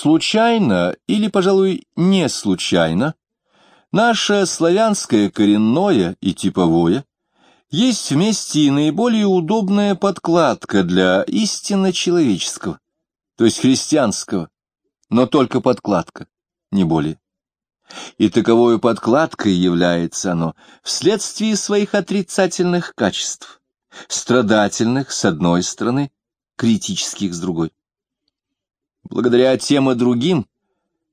Случайно или, пожалуй, не случайно, наше славянское коренное и типовое есть вместе и наиболее удобная подкладка для истинно человеческого, то есть христианского, но только подкладка, не более. И таковой подкладкой является оно вследствие своих отрицательных качеств, страдательных с одной стороны, критических с другой. Благодаря тем и другим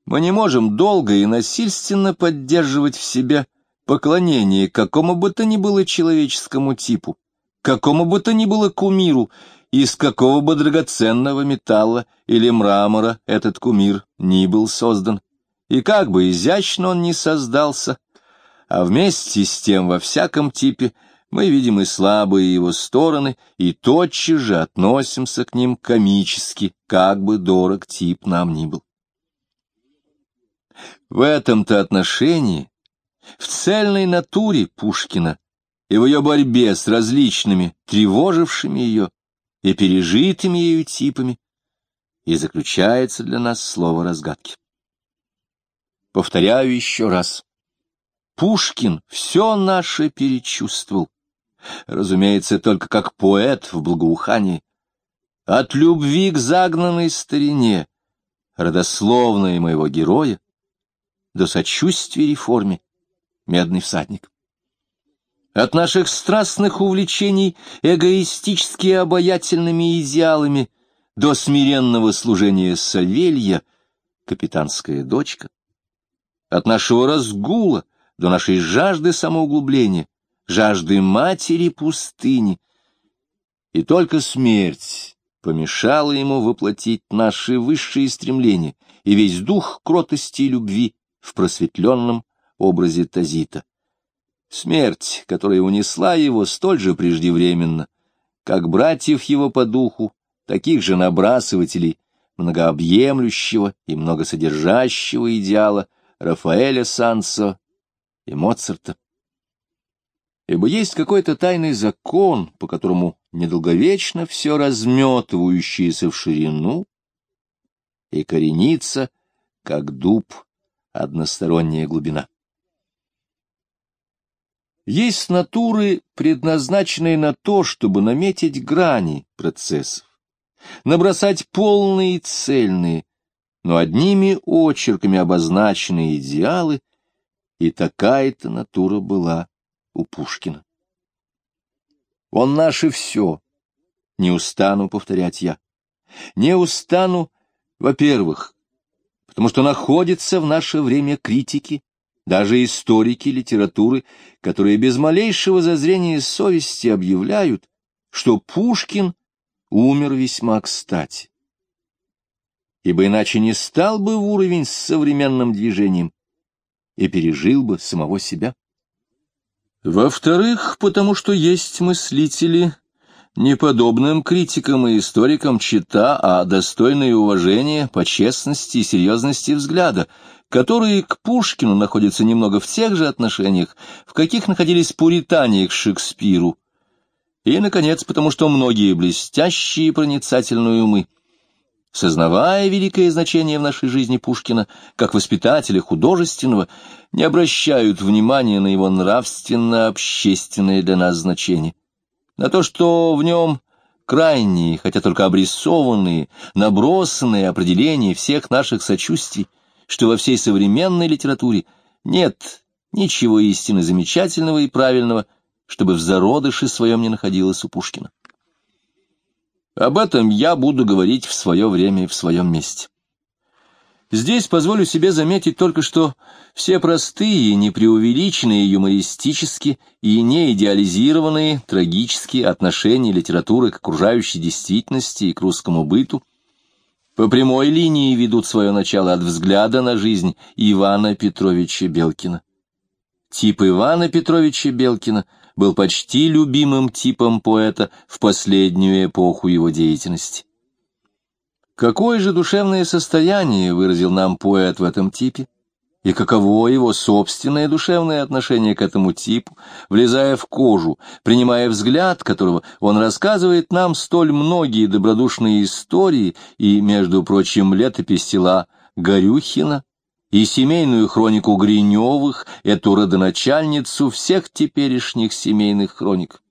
мы не можем долго и насильственно поддерживать в себе поклонение какому бы то ни было человеческому типу, какому бы то ни было кумиру, из какого бы драгоценного металла или мрамора этот кумир ни был создан, и как бы изящно он ни создался, а вместе с тем во всяком типе мы видим и слабые его стороны, и тотчас же относимся к ним комически, как бы дорог тип нам ни был. В этом-то отношении, в цельной натуре Пушкина и в ее борьбе с различными, тревожившими ее и пережитыми ею типами, и заключается для нас слово разгадки. Повторяю еще раз. Пушкин все наше перечувствовал, разумеется, только как поэт в благоухании. От любви к загнанной старине, родословной моего героя, до сочувствия реформе, медный всадник. От наших страстных увлечений эгоистически обаятельными идеалами до смиренного служения Савелья, капитанская дочка. От нашего разгула до нашей жажды самоуглубления, жажды матери пустыни. И только смерть помешала ему воплотить наши высшие стремления и весь дух кротости и любви в просветленном образе Тазита. Смерть, которая унесла его столь же преждевременно, как братьев его по духу, таких же набрасывателей, многообъемлющего и многосодержащего идеала Рафаэля Сансо и Моцарта ибо есть какой-то тайный закон, по которому недолговечно все разметывающееся в ширину и коренится, как дуб, односторонняя глубина. Есть натуры, предназначенные на то, чтобы наметить грани процессов, набросать полные и цельные, но одними очерками обозначенные идеалы, и такая-то натура была у Пушкина. Он наше все, не устану повторять я. Не устану, во-первых, потому что находится в наше время критики, даже историки литературы, которые без малейшего зазрения совести объявляют, что Пушкин умер весьма кстати. Ибо иначе не стал бы в уровень с современным движением и пережил бы самого себя. Во-вторых, потому что есть мыслители, неподобным критикам и историкам чита, а достойные уважения по честности и серьезности взгляда, которые к Пушкину находятся немного в тех же отношениях, в каких находились пуритане к Шекспиру. И, наконец, потому что многие блестящие проницательные умы сознавая великое значение в нашей жизни Пушкина как воспитателя художественного, не обращают внимания на его нравственно-общественное для нас значение, на то, что в нем крайние, хотя только обрисованные, набросанные определения всех наших сочувствий, что во всей современной литературе нет ничего истинно замечательного и правильного, чтобы в зародыше своем не находилось у Пушкина. Об этом я буду говорить в свое время и в своем месте. Здесь позволю себе заметить только, что все простые, непреувеличенные юмористические и неидеализированные трагические отношения литературы к окружающей действительности и к русскому быту по прямой линии ведут свое начало от взгляда на жизнь Ивана Петровича Белкина. Тип Ивана Петровича Белкина — был почти любимым типом поэта в последнюю эпоху его деятельности. Какое же душевное состояние выразил нам поэт в этом типе? и каково его собственное душевное отношение к этому типу, влезая в кожу, принимая взгляд, которого он рассказывает нам столь многие добродушные истории и, между прочим, летопись села Горюхина, и семейную хронику Гриневых, эту родоначальницу всех теперешних семейных хроник.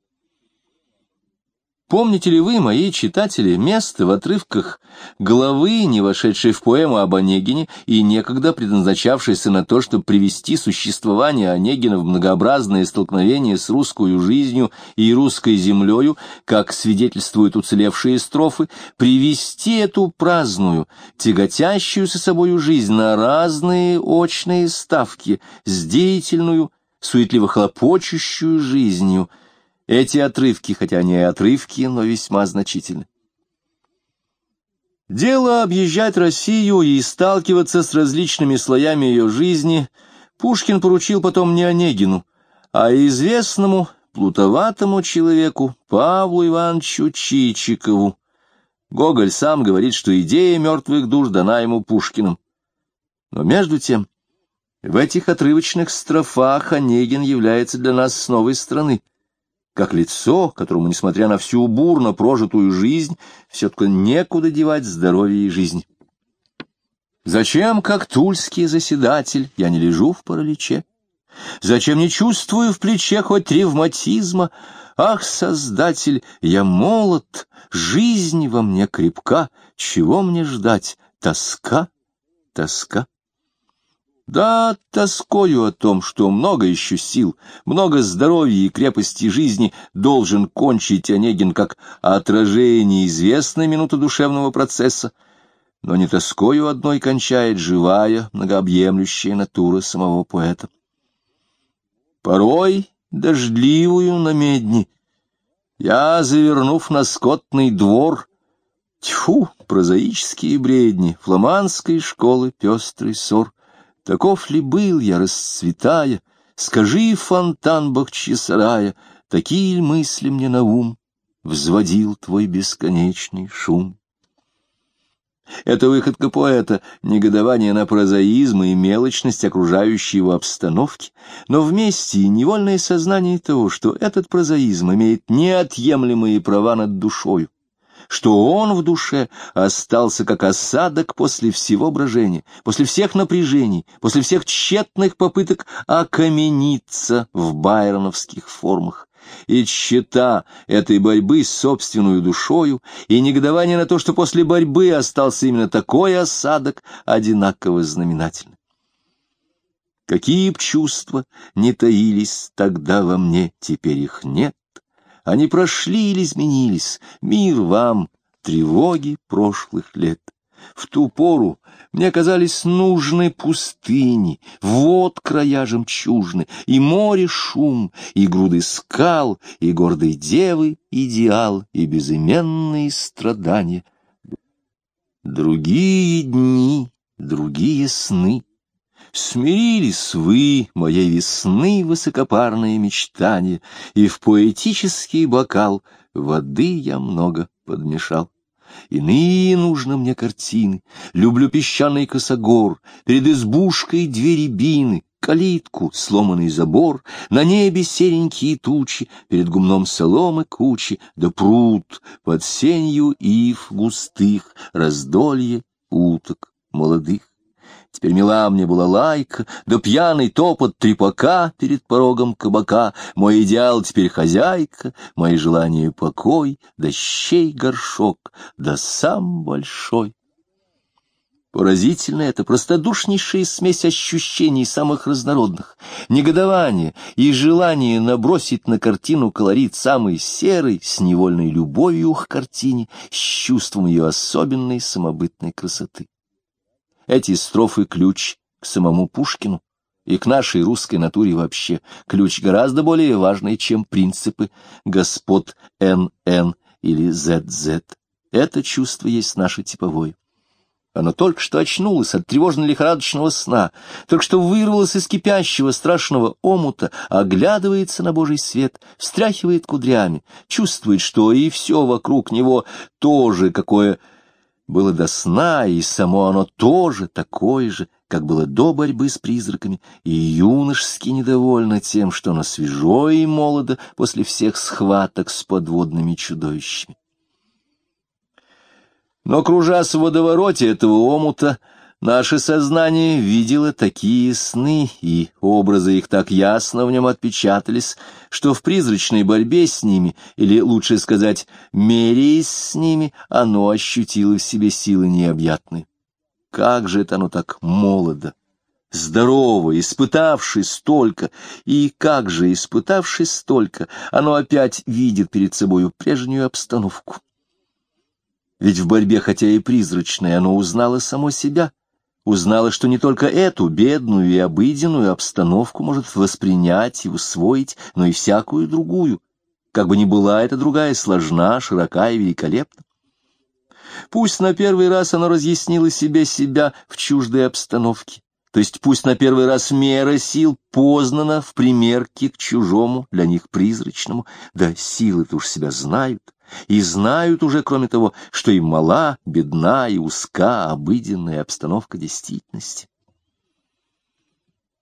Помните ли вы, мои читатели, место в отрывках главы, не вошедшей в поэму об Онегине и некогда предназначавшейся на то, чтобы привести существование Онегина в многообразное столкновение с русской жизнью и русской землею, как свидетельствуют уцелевшие строфы, привести эту праздную, тяготящую со собою жизнь на разные очные ставки, с деятельную, суетливо хлопочущую жизнью — эти отрывки, хотя они и отрывки, но весьма значительны. Дело объезжать Россию и сталкиваться с различными слоями ее жизни Пушкин поручил потом не Онегину, а известному, плутоватому человеку Павлу Ивановичу Чичикову. Гоголь сам говорит, что идея мертвых душ дана ему Пушкиным. Но между тем, в этих отрывочных строфах Онегин является для нас с новой стороны — как лицо, которому, несмотря на всю бурно прожитую жизнь, все-таки некуда девать здоровье и жизнь. Зачем, как тульский заседатель, я не лежу в параличе? Зачем не чувствую в плече хоть ревматизма? Ах, Создатель, я молод, жизнь во мне крепка, чего мне ждать? Тоска, тоска. Да, тоскою о том, что много еще сил, много здоровья и крепости жизни должен кончить Онегин как отражение известной минуты душевного процесса, но не тоскою одной кончает живая, многообъемлющая натура самого поэта. Порой дождливую на медни я, завернув на скотный двор, тьфу, прозаические бредни фламандской школы пестрый ссор, Таков ли был я, расцветая, Скажи, фонтан Бахчисарая, Такие ли мысли мне на ум Взводил твой бесконечный шум? Это выходка поэта, негодование на прозаизм и мелочность окружающей его обстановки, но вместе и невольное сознание того, что этот прозаизм имеет неотъемлемые права над душою, что он в душе остался как осадок после всего брожения, после всех напряжений, после всех тщетных попыток окамениться в байроновских формах. И тщета этой борьбы с собственной душою, и негодование на то, что после борьбы остался именно такой осадок, одинаково знаменательны. Какие б чувства не таились тогда во мне, теперь их нет, они прошли или изменились. Мир вам, тревоги прошлых лет. В ту пору мне казались нужны пустыни, вот края жемчужны, и море шум, и груды скал, и гордой девы идеал, и безыменные страдания. Другие дни, другие сны, Смирились вы, моей весны, высокопарные мечтания, И в поэтический бокал воды я много подмешал. Иные нужно мне картины, люблю песчаный косогор, Перед избушкой две рябины, калитку, сломанный забор, На небе серенькие тучи, перед гумном соломы кучи, Да пруд под сенью ив густых, раздолье уток молодых. Теперь мила мне была лайка, да пьяный топот трепака перед порогом кабака. Мой идеал теперь хозяйка, мои желания покой, да щей горшок, да сам большой. Поразительно это простодушнейшая смесь ощущений самых разнородных, негодование и желание набросить на картину колорит самый серый, с невольной любовью к картине, с чувством ее особенной самобытной красоты. Эти строфы — ключ к самому Пушкину и к нашей русской натуре вообще. Ключ гораздо более важный, чем принципы господ НН или ЗЗ. Это чувство есть наше типовое. Оно только что очнулось от тревожно-лихорадочного сна, только что вырвалось из кипящего страшного омута, оглядывается на Божий свет, встряхивает кудрями, чувствует, что и все вокруг него тоже какое было до сна, и само оно тоже такое же, как было до борьбы с призраками, и юношески недовольна тем, что она свежо и молода после всех схваток с подводными чудовищами. Но, кружась в водовороте этого омута, наше сознание видело такие сны, и образы их так ясно в нем отпечатались, что в призрачной борьбе с ними, или, лучше сказать, меряясь с ними, оно ощутило в себе силы необъятные. Как же это оно так молодо, здорово, испытавшись столько, и как же, испытавшись столько, оно опять видит перед собою прежнюю обстановку. Ведь в борьбе, хотя и призрачной, оно узнало само себя, узнало, что не только эту бедную и обыденную обстановку может воспринять и усвоить, но и всякую другую, как бы ни была эта другая сложна, широка и великолепна. Пусть на первый раз оно разъяснило себе себя в чуждой обстановке, то есть пусть на первый раз мера сил познана в примерке к чужому, для них призрачному, да силы-то уж себя знают, и знают уже, кроме того, что и мала, бедна и узка обыденная обстановка действительности.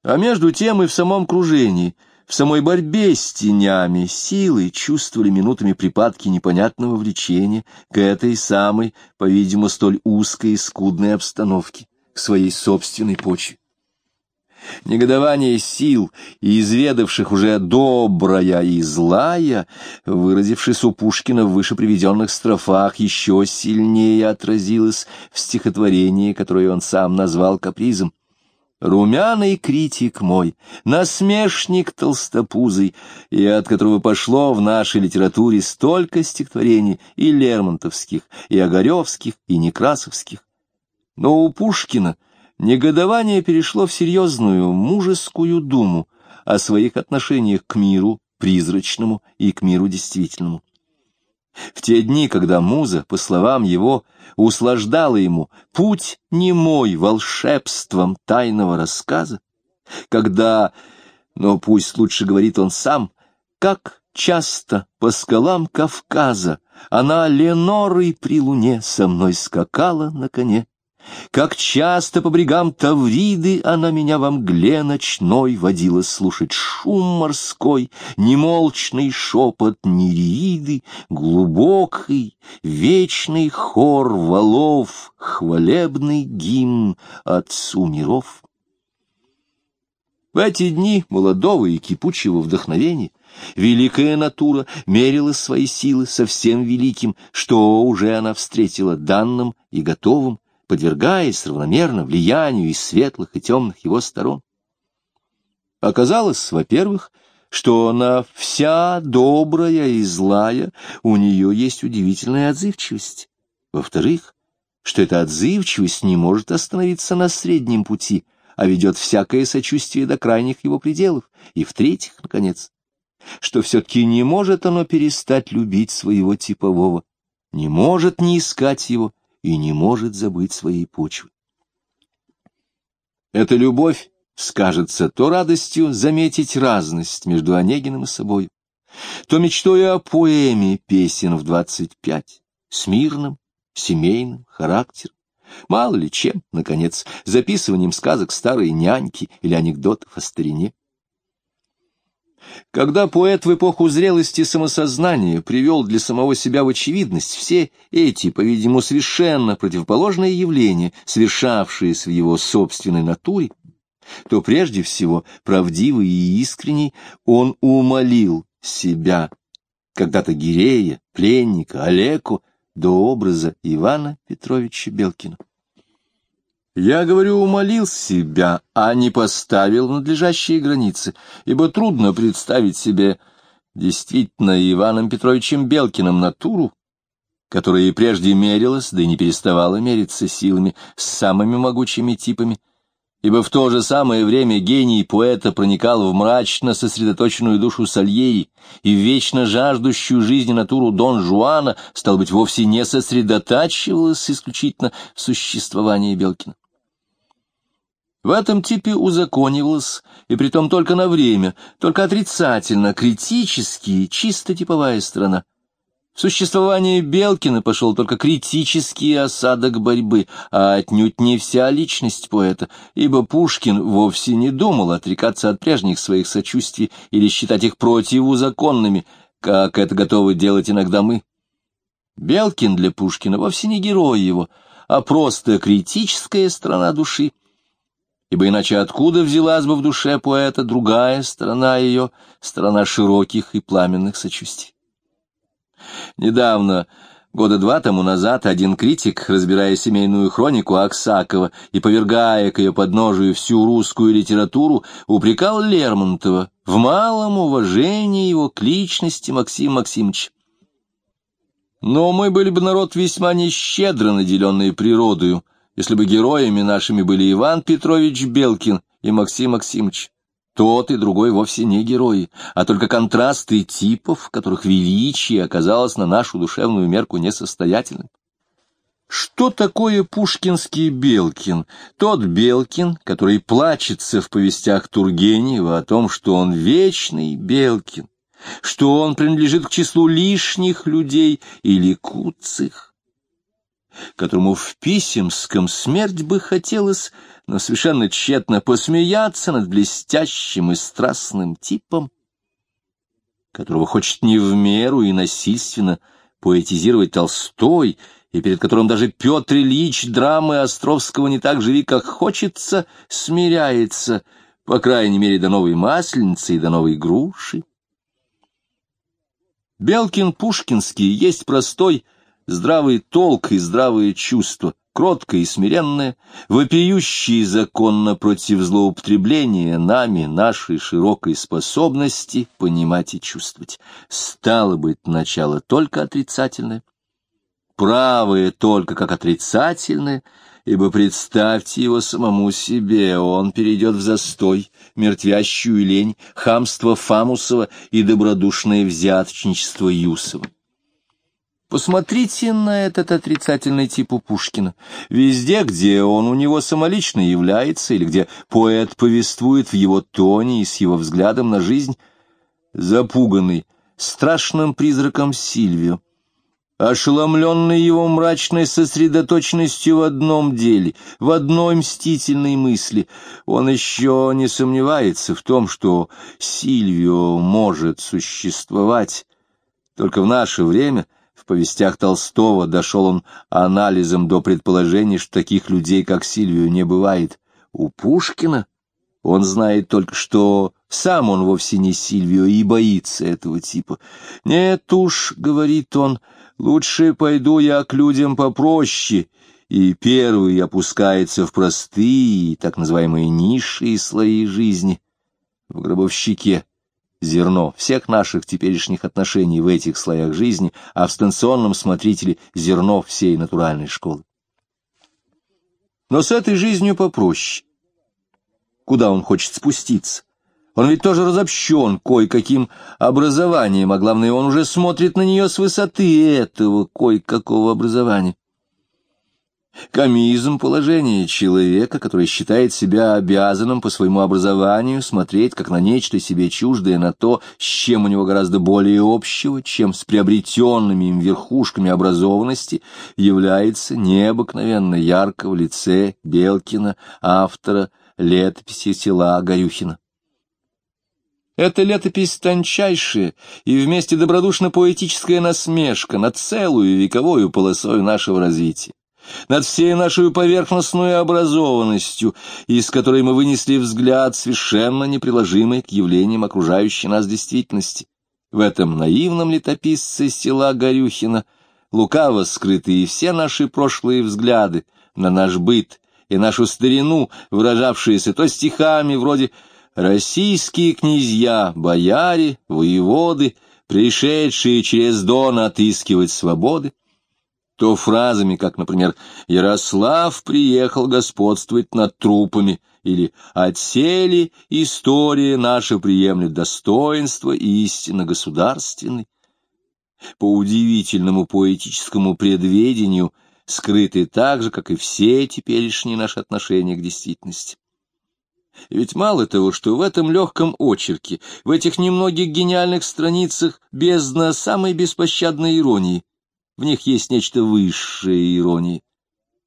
А между тем и в самом кружении, в самой борьбе с тенями, силы чувствовали минутами припадки непонятного влечения к этой самой, по-видимому, столь узкой и скудной обстановке, к своей собственной почве. Негодование сил, изведавших уже добрая и злая, выразившись у Пушкина в выше приведенных строфах, еще сильнее отразилось в стихотворении, которое он сам назвал капризом. Румяный критик мой, насмешник толстопузый, и от которого пошло в нашей литературе столько стихотворений и лермонтовских, и огаревских, и некрасовских. Но у Пушкина — Негодование перешло в серьезную мужескую думу о своих отношениях к миру призрачному и к миру действительному. В те дни, когда муза, по словам его, услаждала ему путь немой волшебством тайного рассказа, когда, но пусть лучше говорит он сам, как часто по скалам Кавказа она Ленорой при луне со мной скакала на коне, как часто по брегам Тавриды она меня во мгле ночной водила слушать шум морской, немолчный шепот нереиды, глубокий, вечный хор валов, хвалебный гимн отцу миров. В эти дни молодого и кипучего вдохновения великая натура мерила свои силы со всем великим, что уже она встретила данным и готовым, подвергаясь равномерно влиянию и светлых, и темных его сторон. Оказалось, во-первых, что она вся добрая и злая, у нее есть удивительная отзывчивость. Во-вторых, что эта отзывчивость не может остановиться на среднем пути, а ведет всякое сочувствие до крайних его пределов. И в-третьих, наконец, что все-таки не может оно перестать любить своего типового, не может не искать его, и не может забыть своей почвы. Эта любовь скажется то радостью заметить разность между Онегиным и собой, то мечтой о поэме песен в двадцать пять, с мирным, семейным характером, мало ли чем, наконец, записыванием сказок старой няньки или анекдотов о старине. Когда поэт в эпоху зрелости самосознания привел для самого себя в очевидность все эти, по-видимому, совершенно противоположные явления, совершавшиеся в его собственной натуре, то прежде всего, правдивый и искренний, он умолил себя, когда-то Гирея, пленника, Олеку, до образа Ивана Петровича Белкина. Я, говорю, умолил себя, а не поставил надлежащие границы, ибо трудно представить себе действительно Иваном Петровичем Белкиным натуру, которая и прежде мерилась, да и не переставала мериться силами с самыми могучими типами, ибо в то же самое время гений поэта проникал в мрачно сосредоточенную душу Сальери и вечно жаждущую жизни натуру Дон Жуана, стал быть, вовсе не сосредотачивалась исключительно в существовании Белкина. В этом типе узаконивалась, и притом только на время, только отрицательно, критически, чисто типовая сторона. В существование Белкина пошел только критический осадок борьбы, а отнюдь не вся личность поэта, ибо Пушкин вовсе не думал отрекаться от прежних своих сочувствий или считать их противузаконными, как это готовы делать иногда мы. Белкин для Пушкина вовсе не герой его, а просто критическая сторона души, ибо иначе откуда взялась бы в душе поэта другая сторона ее, сторона широких и пламенных сочувствий? Недавно, года два тому назад, один критик, разбирая семейную хронику Аксакова и повергая к ее подножию всю русскую литературу, упрекал Лермонтова в малом уважении его к личности Максима Максимовича. Но мы были бы народ весьма нещедро наделенный природою, если бы героями нашими были Иван Петрович Белкин и Максим Максимович. Тот и другой вовсе не герои, а только контрасты типов, которых величие оказалось на нашу душевную мерку несостоятельным. Что такое пушкинский Белкин? Тот Белкин, который плачется в повестях Тургенева о том, что он вечный Белкин, что он принадлежит к числу лишних людей или куцых, которому в Писемском смерть бы хотелось, но совершенно тщетно посмеяться над блестящим и страстным типом, которого хочет не в меру и насильственно поэтизировать Толстой, и перед которым даже Петр Ильич драмы Островского не так живи, как хочется, смиряется, по крайней мере, до новой масленицы и до новой груши. Белкин-Пушкинский есть простой, здравый толк и здравое чувство, кроткое и смиренное, вопиющее законно против злоупотребления нами нашей широкой способности понимать и чувствовать. Стало быть, начало только отрицательное, правое только как отрицательное — ибо представьте его самому себе, он перейдет в застой, мертвящую лень, хамство Фамусова и добродушное взяточничество Юсова. Посмотрите на этот отрицательный тип у Пушкина. Везде, где он у него самолично является, или где поэт повествует в его тоне и с его взглядом на жизнь, запуганный страшным призраком Сильвию, ошеломленный его мрачной сосредоточенностью в одном деле, в одной мстительной мысли, он еще не сомневается в том, что Сильвио может существовать. Только в наше время в повестях Толстого дошел он анализом до предположения, что таких людей, как Сильвио, не бывает. У Пушкина он знает только, что сам он вовсе не Сильвио и боится этого типа. «Нет уж», — говорит он, — Лучше пойду я к людям попроще, и первый опускается в простые, так называемые низшие слои жизни. В гробовщике зерно всех наших теперешних отношений в этих слоях жизни, а в станционном смотрителе зерно всей натуральной школы. Но с этой жизнью попроще. Куда он хочет спуститься? Он ведь тоже разобщен кое-каким образованием, а главное, он уже смотрит на нее с высоты этого кое-какого образования. Комизм положения человека, который считает себя обязанным по своему образованию смотреть как на нечто себе чуждое, на то, с чем у него гораздо более общего, чем с приобретенными им верхушками образованности, является необыкновенно ярко в лице Белкина, автора летописи села Горюхина. Это летопись тончайшая и вместе добродушно-поэтическая насмешка над целую вековую полосою нашего развития, над всей нашей поверхностной образованностью, из которой мы вынесли взгляд, совершенно неприложимый к явлениям окружающей нас действительности. В этом наивном летописце села Горюхина лукаво скрыты и все наши прошлые взгляды на наш быт и нашу старину, выражавшиеся то стихами вроде российские князья, бояре, воеводы, пришедшие через Дон отыскивать свободы, то фразами, как, например, «Ярослав приехал господствовать над трупами» или «Отсели история наша приемлет достоинство истинно государственной». По удивительному поэтическому предведению скрыты так же, как и все теперешние наши отношения к действительности. Ведь мало того, что в этом легком очерке, в этих немногих гениальных страницах бездна самой беспощадной иронии, в них есть нечто высшее иронии.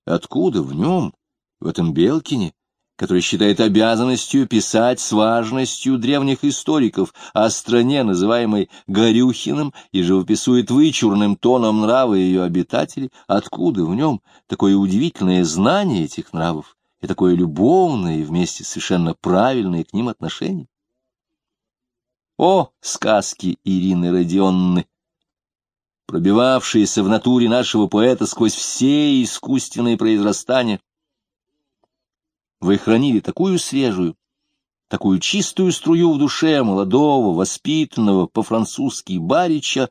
Откуда в нем, в этом Белкине, который считает обязанностью писать с важностью древних историков о стране, называемой Горюхиным, и живописует вычурным тоном нравы ее обитателей, откуда в нем такое удивительное знание этих нравов и такое любовное и вместе совершенно правильное к ним отношение? О, сказки Ирины Родионны! Пробивавшиеся в натуре нашего поэта сквозь все искусственные произрастания, вы хранили такую свежую, такую чистую струю в душе молодого, воспитанного по-французски барича,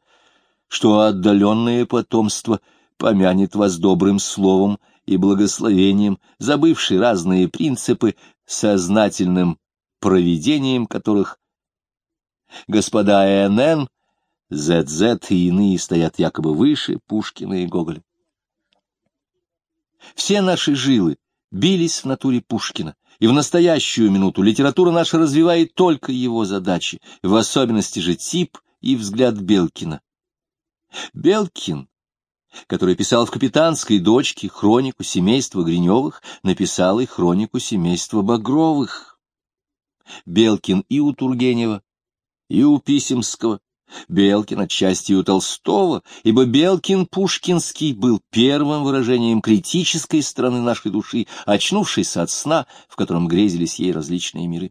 что отдаленное потомство помянет вас добрым словом и благословением, забывший разные принципы, сознательным проведением которых. Господа ЭНН, ЗЗ и иные стоят якобы выше Пушкина и Гоголя. Все наши жилы бились в натуре Пушкина, и в настоящую минуту литература наша развивает только его задачи, в особенности же тип и взгляд Белкина. Белкин, который писал в «Капитанской дочке» хронику семейства Гриневых, написал и хронику семейства Багровых. Белкин и у Тургенева, и у Писемского, Белкин отчасти у Толстого, ибо Белкин Пушкинский был первым выражением критической стороны нашей души, очнувшейся от сна, в котором грезились ей различные миры.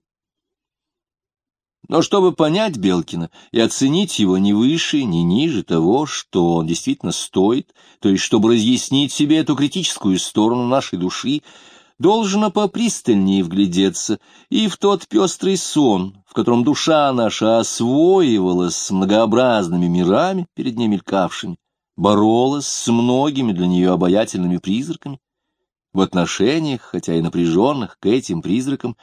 Но чтобы понять Белкина и оценить его не выше, не ниже того, что он действительно стоит, то есть чтобы разъяснить себе эту критическую сторону нашей души, должно попристальнее вглядеться и в тот пестрый сон, в котором душа наша освоивалась с многообразными мирами, перед ней мелькавшими, боролась с многими для нее обаятельными призраками. В отношениях, хотя и напряженных, к этим призракам,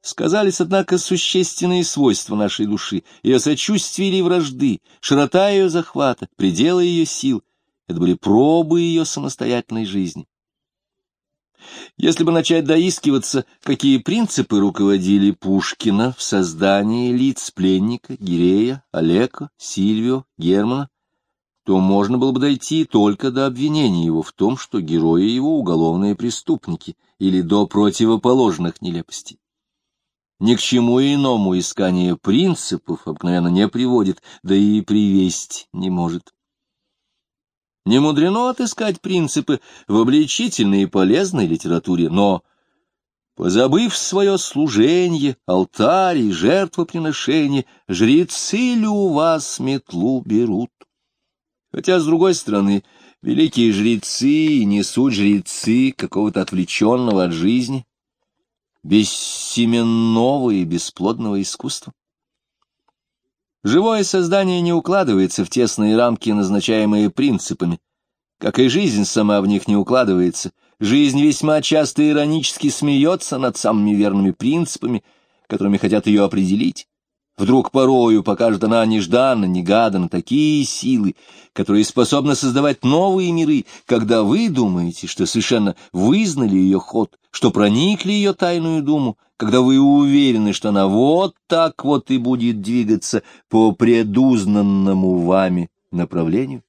сказались, однако, существенные свойства нашей души, ее сочувствие или вражды, широта ее захвата, пределы ее сил. Это были пробы ее самостоятельной жизни. Если бы начать доискиваться, какие принципы руководили Пушкина в создании лиц пленника, Гирея, Олега, Сильвио, Германа, то можно было бы дойти только до обвинения его в том, что герои его уголовные преступники, или до противоположных нелепостей. Ни к чему иному искание принципов обыкновенно не приводит, да и привесть не может. Не мудрено отыскать принципы в обличительной и полезной литературе, но, позабыв свое служение, алтарь и жертвоприношение, жрецы ли у вас метлу берут? Хотя, с другой стороны, великие жрецы несут жрецы какого-то отвлеченного от жизни, бессеменного и бесплодного искусства. Живое создание не укладывается в тесные рамки, назначаемые принципами, как и жизнь сама в них не укладывается. Жизнь весьма часто иронически смеется над самыми верными принципами, которыми хотят ее определить. Вдруг порою покажет она нежданно, негаданно такие силы, которые способны создавать новые миры, когда вы думаете, что совершенно вызнали ее ход, что проникли ее тайную думу, когда вы уверены, что она вот так вот и будет двигаться по предузнанному вами направлению?